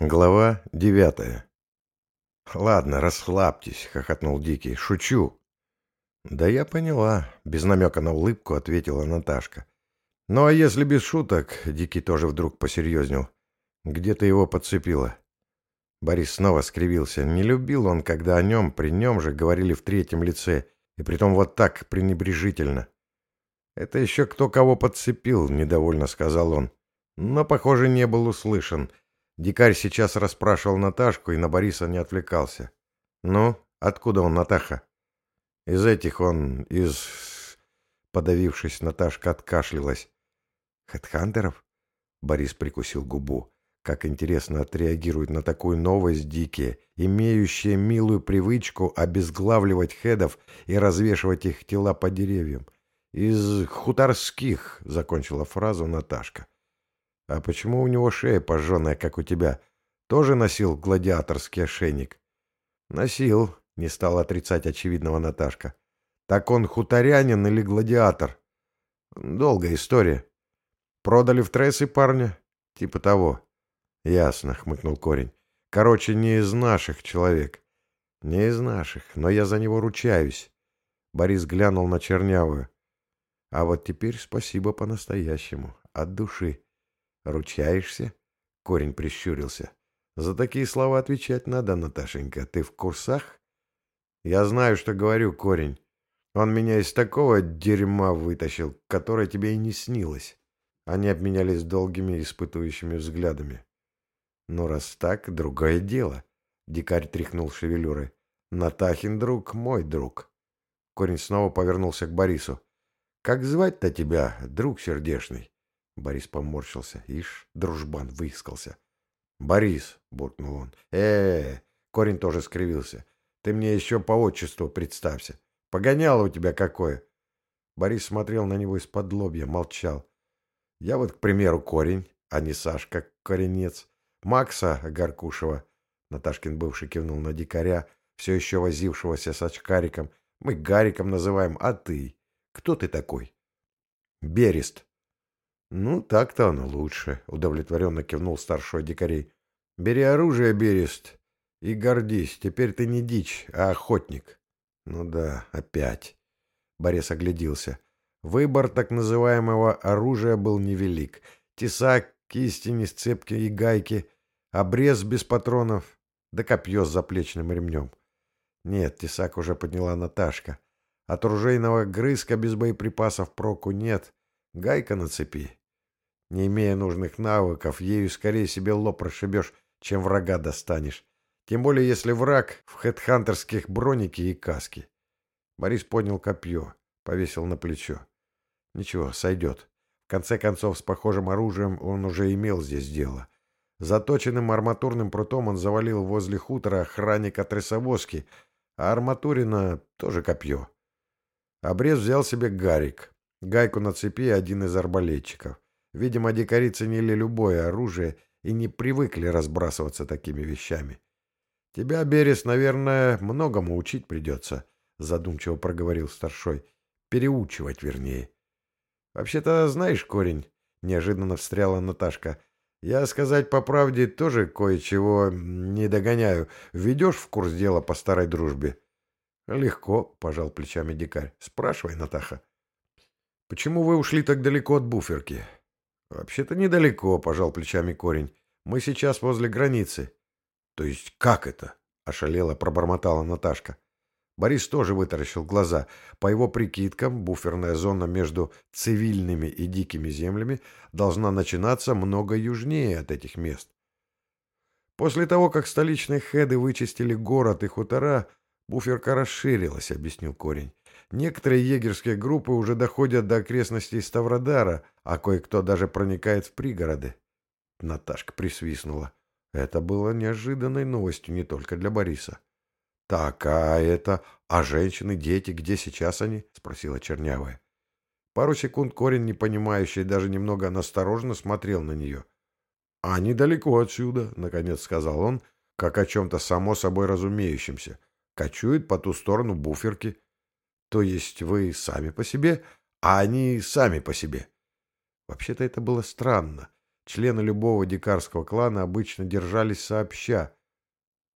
Глава девятая. «Ладно, расслабьтесь», — хохотнул Дикий. «Шучу». «Да я поняла», — без намека на улыбку ответила Наташка. «Ну а если без шуток?» — Дикий тоже вдруг посерьезнел. «Где ты его подцепила?» Борис снова скривился. Не любил он, когда о нем, при нем же, говорили в третьем лице, и притом вот так пренебрежительно. «Это еще кто кого подцепил», — недовольно сказал он. Но, похоже, не был услышан. Дикарь сейчас расспрашивал Наташку и на Бориса не отвлекался. «Ну, откуда он, Натаха?» «Из этих он, из...» Подавившись, Наташка откашлялась. «Хедхантеров?» Борис прикусил губу. Как интересно отреагируют на такую новость дикие, имеющие милую привычку обезглавливать хедов и развешивать их тела по деревьям. «Из хуторских», — закончила фразу Наташка. «А почему у него шея пожженная, как у тебя? Тоже носил гладиаторский ошейник?» «Носил», — не стал отрицать очевидного Наташка. «Так он хуторянин или гладиатор?» «Долгая история. Продали в трессы парня?» «Типа того». «Ясно», — хмыкнул корень. «Короче, не из наших человек». «Не из наших, но я за него ручаюсь». Борис глянул на Чернявую. «А вот теперь спасибо по-настоящему, от души». «Ручаешься?» — корень прищурился. «За такие слова отвечать надо, Наташенька. Ты в курсах?» «Я знаю, что говорю, корень. Он меня из такого дерьма вытащил, которое тебе и не снилось». Они обменялись долгими испытующими взглядами. «Ну, раз так, другое дело», — дикарь тряхнул шевелюрой. «Натахин друг, мой друг». Корень снова повернулся к Борису. «Как звать-то тебя, друг сердешный?» Борис поморщился. Ишь, дружбан выискался. «Борис!» — буркнул он. э, -э, Корень тоже скривился. «Ты мне еще по отчеству представься. Погоняло у тебя какое!» Борис смотрел на него из-под лобья, молчал. «Я вот, к примеру, корень, а не Сашка, коренец. Макса Гаркушева». Наташкин бывший кивнул на дикаря, все еще возившегося с очкариком. «Мы Гариком называем, а ты? Кто ты такой?» «Берест», «Ну, так-то оно лучше», — удовлетворенно кивнул старший дикарей. «Бери оружие, Берест, и гордись. Теперь ты не дичь, а охотник». «Ну да, опять». Борис огляделся. Выбор так называемого оружия был невелик. Тесак, кисти, несцепки и гайки, обрез без патронов, да копье с заплечным ремнем. Нет, тесак уже подняла Наташка. От ружейного грызка без боеприпасов проку нет. Гайка на цепи. Не имея нужных навыков, ею скорее себе лоб прошибешь, чем врага достанешь. Тем более, если враг в хедхантерских бронике и каске. Борис поднял копье, повесил на плечо. Ничего, сойдет. В конце концов, с похожим оружием он уже имел здесь дело. Заточенным арматурным прутом он завалил возле хутора охранника трясовозки, а арматурина тоже копье. Обрез взял себе гарик, гайку на цепи один из арбалетчиков. Видимо, дикари ценили любое оружие и не привыкли разбрасываться такими вещами. «Тебя, Берес, наверное, многому учить придется», — задумчиво проговорил старшой. «Переучивать, вернее». «Вообще-то, знаешь, корень», — неожиданно встряла Наташка, — «я, сказать по правде, тоже кое-чего не догоняю. Ведешь в курс дела по старой дружбе?» «Легко», — пожал плечами дикарь. «Спрашивай, Натаха». «Почему вы ушли так далеко от буферки?» «Вообще-то недалеко», — пожал плечами корень. «Мы сейчас возле границы». «То есть как это?» — ошалела пробормотала Наташка. Борис тоже вытаращил глаза. По его прикидкам, буферная зона между цивильными и дикими землями должна начинаться много южнее от этих мест. После того, как столичные хеды вычистили город и хутора, буферка расширилась, объяснил корень. Некоторые егерские группы уже доходят до окрестностей Ставродара, а кое-кто даже проникает в пригороды. Наташка присвистнула. Это было неожиданной новостью не только для Бориса. «Так, а это... А женщины, дети, где сейчас они?» — спросила Чернявая. Пару секунд корень, непонимающий, даже немного настороженно смотрел на нее. «А недалеко отсюда», — наконец сказал он, как о чем-то само собой разумеющемся. «Кочуют по ту сторону буферки». То есть вы сами по себе, а они сами по себе. Вообще-то это было странно. Члены любого дикарского клана обычно держались сообща.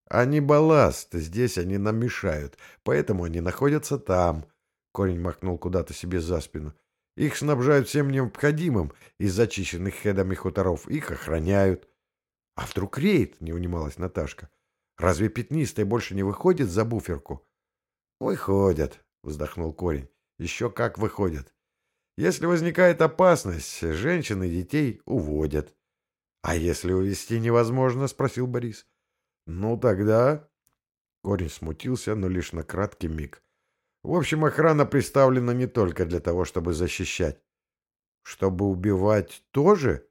Они балласт, здесь они нам мешают, поэтому они находятся там. Корень махнул куда-то себе за спину. Их снабжают всем необходимым из зачищенных хедами хуторов. Их охраняют. — А вдруг рейд? — не унималась Наташка. — Разве пятнистые больше не выходит за буферку? — Выходят, — вздохнул корень. — Еще как выходят. Если возникает опасность, женщин и детей уводят. — А если увести невозможно? — спросил Борис. — Ну, тогда... Корень смутился, но лишь на краткий миг. В общем, охрана представлена не только для того, чтобы защищать. Чтобы убивать тоже?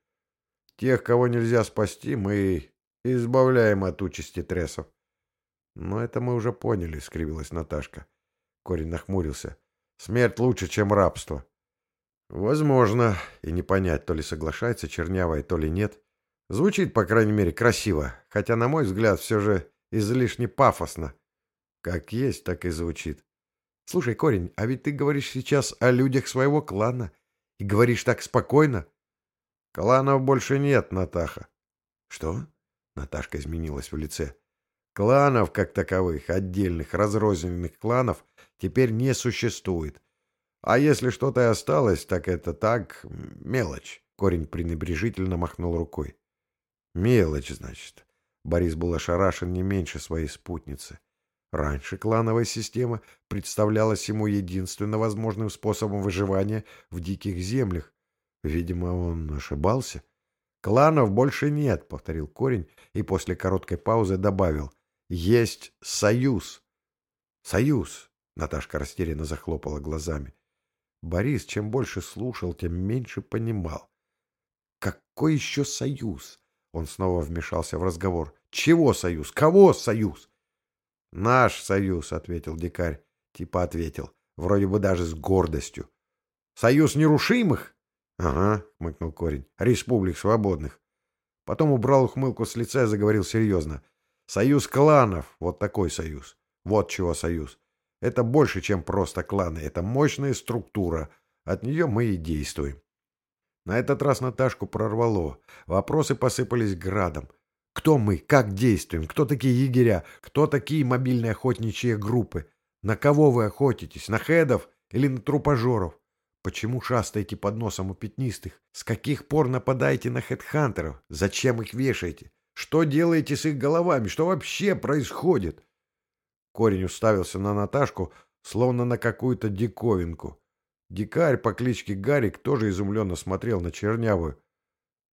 Тех, кого нельзя спасти, мы избавляем от участи тресов. Но это мы уже поняли, — скривилась Наташка. Корень нахмурился. Смерть лучше, чем рабство. Возможно, и не понять, то ли соглашается чернявая, то ли нет. Звучит, по крайней мере, красиво, хотя, на мой взгляд, все же излишне пафосно. Как есть, так и звучит. Слушай, корень, а ведь ты говоришь сейчас о людях своего клана. И говоришь так спокойно. Кланов больше нет, Натаха. Что? Наташка изменилась в лице. Кланов, как таковых, отдельных, разрозненных кланов, теперь не существует. А если что-то и осталось, так это так, мелочь. Корень пренебрежительно махнул рукой. Мелочь, значит. Борис был ошарашен не меньше своей спутницы. Раньше клановая система представлялась ему единственно возможным способом выживания в диких землях. Видимо, он ошибался. «Кланов больше нет», — повторил корень и после короткой паузы добавил. «Есть союз». «Союз», — Наташка растерянно захлопала глазами. Борис чем больше слушал, тем меньше понимал. «Какой еще союз?» Он снова вмешался в разговор. «Чего союз? Кого союз?» «Наш союз», — ответил дикарь. Типа ответил. Вроде бы даже с гордостью. «Союз нерушимых?» «Ага», — хмыкнул корень. «Республик свободных». Потом убрал ухмылку с лица и заговорил серьезно. «Союз кланов. Вот такой союз. Вот чего союз. Это больше, чем просто кланы. Это мощная структура. От нее мы и действуем». На этот раз Наташку прорвало. Вопросы посыпались градом. Кто мы? Как действуем? Кто такие егеря? Кто такие мобильные охотничьи группы? На кого вы охотитесь? На хедов или на трупожоров? Почему шастаете под носом у пятнистых? С каких пор нападаете на хедхантеров? Зачем их вешаете? Что делаете с их головами? Что вообще происходит? Корень уставился на Наташку, словно на какую-то диковинку. Дикарь по кличке Гарик тоже изумленно смотрел на Чернявую.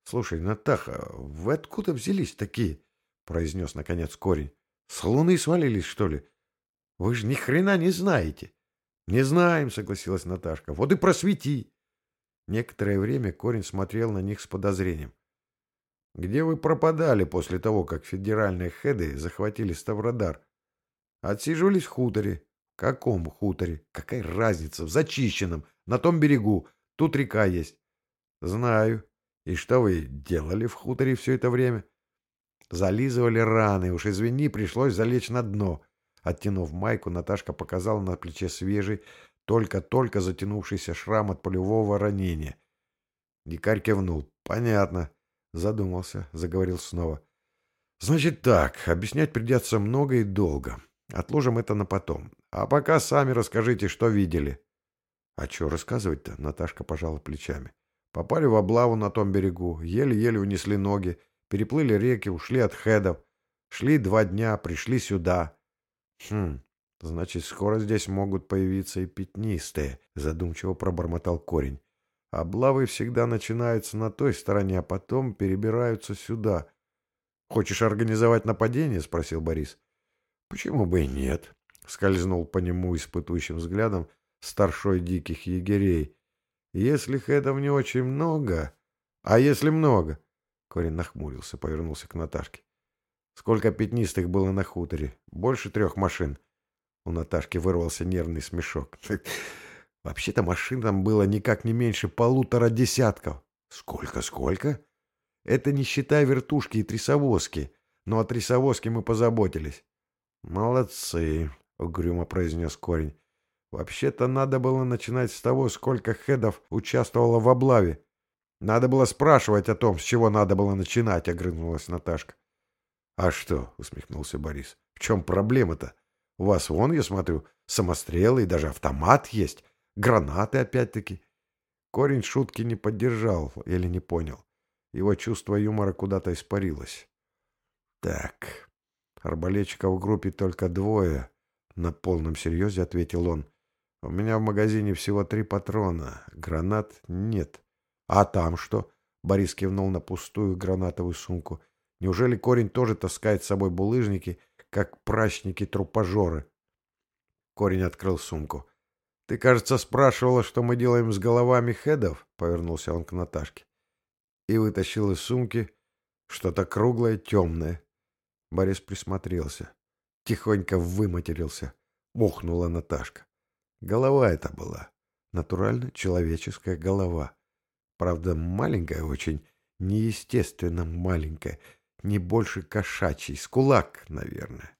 — Слушай, Натаха, вы откуда взялись такие? — произнес наконец корень. — С луны свалились, что ли? Вы же ни хрена не знаете. — Не знаем, — согласилась Наташка. — Вот и просвети. Некоторое время корень смотрел на них с подозрением. — Где вы пропадали после того, как федеральные хеды захватили Ставродар? — Отсиживались в хуторе. — В каком хуторе? Какая разница? В зачищенном, на том берегу. Тут река есть. — Знаю. И что вы делали в хуторе все это время? Зализывали раны. Уж извини, пришлось залечь на дно. Оттянув майку, Наташка показала на плече свежий, только-только затянувшийся шрам от полевого ранения. Дикарь кивнул. «Понятно». Задумался, заговорил снова. «Значит так, объяснять придется много и долго. Отложим это на потом. А пока сами расскажите, что видели». «А что рассказывать-то?» — Наташка пожала плечами. Попали в облаву на том берегу, еле-еле унесли ноги, переплыли реки, ушли от хедов. Шли два дня, пришли сюда. Хм, значит, скоро здесь могут появиться и пятнистые, задумчиво пробормотал корень. Облавы всегда начинаются на той стороне, а потом перебираются сюда. Хочешь организовать нападение? спросил Борис. Почему бы и нет? скользнул по нему испытующим взглядом старшой диких егерей. Если хедов не очень много... А если много? Корень нахмурился, повернулся к Наташке. Сколько пятнистых было на хуторе? Больше трех машин. У Наташки вырвался нервный смешок. Вообще-то машин там было никак не меньше полутора десятков. Сколько, сколько? Это не считая вертушки и трясовозки. Но о трясовозке мы позаботились. Молодцы, угрюмо произнес корень. Вообще-то надо было начинать с того, сколько хедов участвовало в облаве. Надо было спрашивать о том, с чего надо было начинать, — огрызнулась Наташка. — А что? — усмехнулся Борис. — В чем проблема-то? У вас вон, я смотрю, самострелы и даже автомат есть. Гранаты опять-таки. Корень шутки не поддержал или не понял. Его чувство юмора куда-то испарилось. Так, арбалетчиков в группе только двое. На полном серьезе ответил он. У меня в магазине всего три патрона. Гранат нет. А там что? Борис кивнул на пустую гранатовую сумку. Неужели корень тоже таскает с собой булыжники, как прачники-трупожоры? Корень открыл сумку. «Ты, кажется, спрашивала, что мы делаем с головами хедов?» — повернулся он к Наташке. И вытащил из сумки что-то круглое, темное. Борис присмотрелся. Тихонько выматерился. Мухнула Наташка. Голова это была. Натурально человеческая голова. Правда, маленькая очень, неестественно маленькая, не больше кошачий, с кулак, наверное.